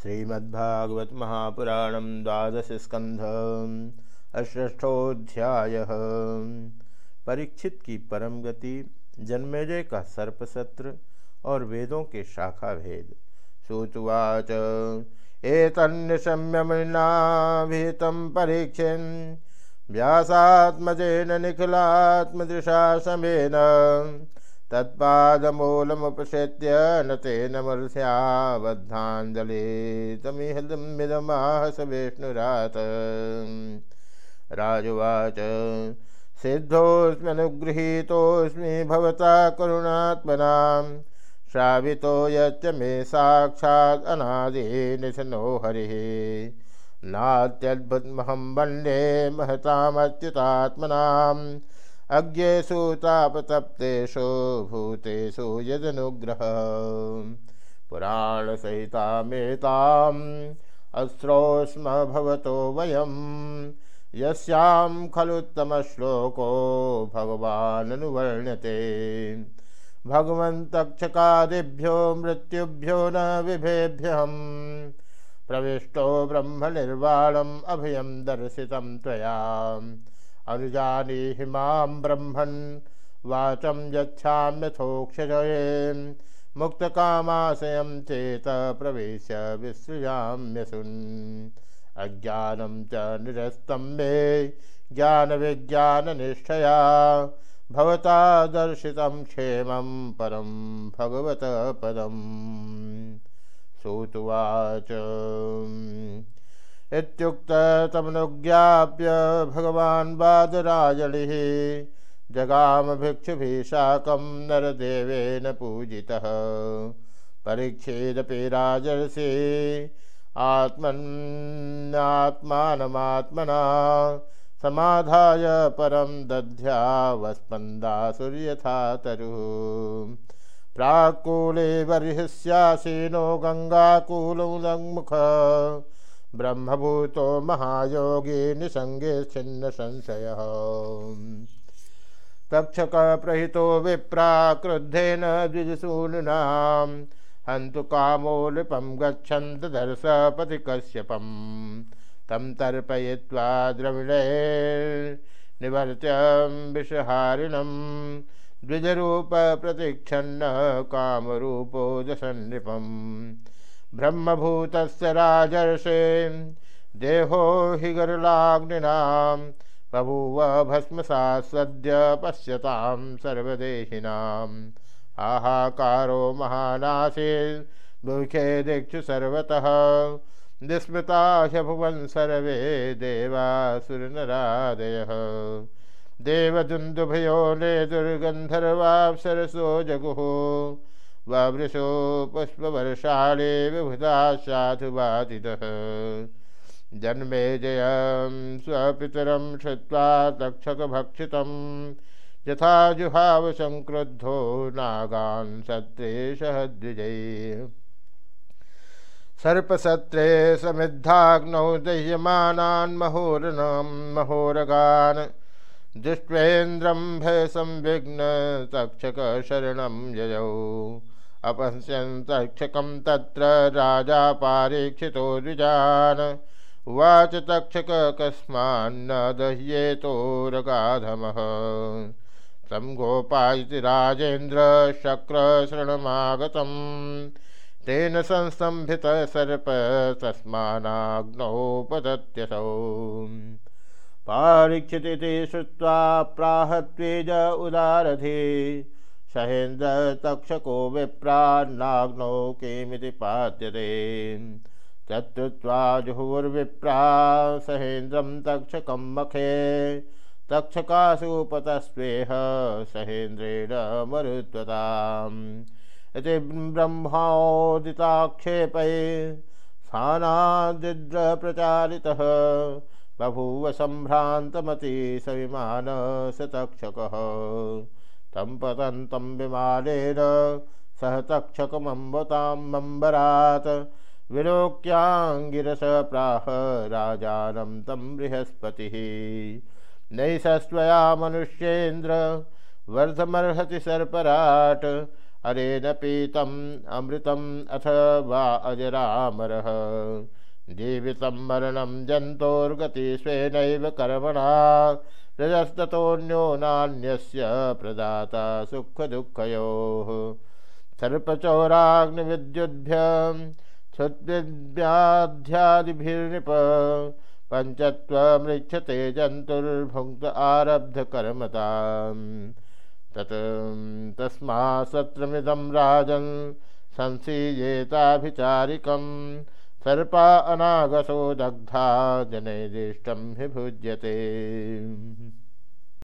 श्रीमद्भागवत महापुराण द्वादश स्कंध अष्ठोध्याय परीक्षित की परम गति, जन्मेजय का सर्प सत्र और वेदों के शाखा भेद सुतवाच एतन्यशम्यमृणाभिहितं परीक्षन्, व्यासात्मजेन निखिलात्मदृशा समेन तत्पादमूलमुपसेत्य न तेन मर्स्याबद्धाञ्जलि तमिहमिदमाह स विष्णुरात। राजुवाच, सिद्धोऽस्म्यनुगृहीतोऽस्मि भवता करुणात्मनां। श्रावितो यच्च मे साक्षात् अनादिनिशनो हरिः। नात्यद्भुतमहं वंदे महतामच्युतात्मनाम्। अज्ञेषु तापतप्तेषु भूतेषु यदनुग्रह। पुराणसहितामेताम् अस्रोस्म भवतो वयं यस्यां खलुत्तमश्लोको भगवाननुवर्ण्यते भगवन्तक्षकादिभ्यो मृत्युभ्यो न विभेभ्यहम् प्रविष्टो ब्रह्मनिर्वाणम् अभयं दर्शितं त्वया। अनुजानीहि माँ ब्रह्मन् वाचं यच्छाम्यथोक्षजये मुक्तकामाशयं चेत प्रवेश्य विसृजाम्यसुन्। अज्ञानं च निरस्तं मे ज्ञानविज्ञाननिष्ठया। भवता दर्शितं क्षेमं परं भगवत पदम पदम् सूतुवाच इत्युक्ततमनुज्ञाप्य भगवान् बादराजलिः जगाम भिक्षुभिः साकं नरदेवेन पूजितः। परीक्षेदपि राजर्षि आत्मन्नात्मानमात्मना समाधाय परं दध्यावस्पन्दासुर्यथा तरुः प्राक्कूले बर्हिष्यासीनो गङ्गाकूलमुदङ्मुख ब्रह्मभूतो महायोगी निसंगे छिन्न संशय। तक्षक प्रहितो विप्रा क्रुद्धेन द्विजसूनुना हन्तु कामोलिपं गच्छन्त दर्शपति कश्यपं तं तर्पयित्वा द्रविणैर्निवर्त्यं विषहारिणं द्विजरूपप्रतिच्छन्न कामरूपो दशन्नृपम् ब्रह्मभूतस्य राजर्षे। देहो हि गरुलाग्निनां। बभूव भस्मसा सद्य पश्यतां सर्वदेहिनाम्। आहाकारो महानाशे मुखे दीक्षु सर्वतः। विस्मृता ह्यभुवन् सर्वे देवासुरनरादयः। देवदुन्दुभयो ने दुर्गन्धर्वाप्सरसो जगुः। ववृषो पुष्पवर्षाणे विभुधा साधुवादितः जन्मे जयं स्वपितरं श्रुत्वा तक्षकभक्षितं यथा जुहाव संक्रुद्धो नागान् सत्रेशः द्विजैः। सर्पसत्रे समिद्धाग्नौ दह्यमानान् महोरनं महोरगान्। दृष्ट्वेन्द्रं भयसंविघ्न तक्षकशरणं ययौ अपश्यन् तक्षकं तत्र राजा पारीक्षितो द्विजान्। उवाच तक्षक कस्मान्न दह्येतोरगाधमः तं गोपायति राजेन्द्र तेन संस्तम्भितः सर्प तस्मानाग्नोपदत्यसौ। पारीक्षिति श्रुत्वा प्राहत्वेज उदारधि। सहेन्द्र तक्षको विप्रान्नाग्नौ किमिति पात्यते तत्रुत्वा जुहुर्विप्रा सहेन्द्रं तक्षकं मखे। तक्षकाशुपतस्वेह सहेन्द्रेण मरुत्वताम्। इति ब्रह्मोदिताक्षेपै स्थानादिद्रप्रचारितः बभूव सम्भ्रान्तमति स विमान स तक्षकः। तं पतन्तं विमानेन सह तक्षकमम्बतामम्बरात् विलोक्याङ्गिरस प्राह राजानं तं बृहस्पतिः। नैषस्त्वया मनुष्येन्द्र वर्धमर्हति सर्पराट् अरेन पीतम अमृतम अथ वा अजरामरः। जीवित मरणम जंतोर्गति स्वेन कर्मणा रजस्तोन्यो नान्यस्य प्रदाता सुख दुःखयोः सर्पचौराग्निविद्युद्भ्यं क्षुद्विद्याध्यादिभिर्नृप पञ्चत्वमृच्छते जन्तुर्भुङ्क्त आरब्धकर्मताम् तत् तस्मा सत्रमिदं राजन् सर्पा अनागसो दग्धा जनेदिष्टम हि भुज्यते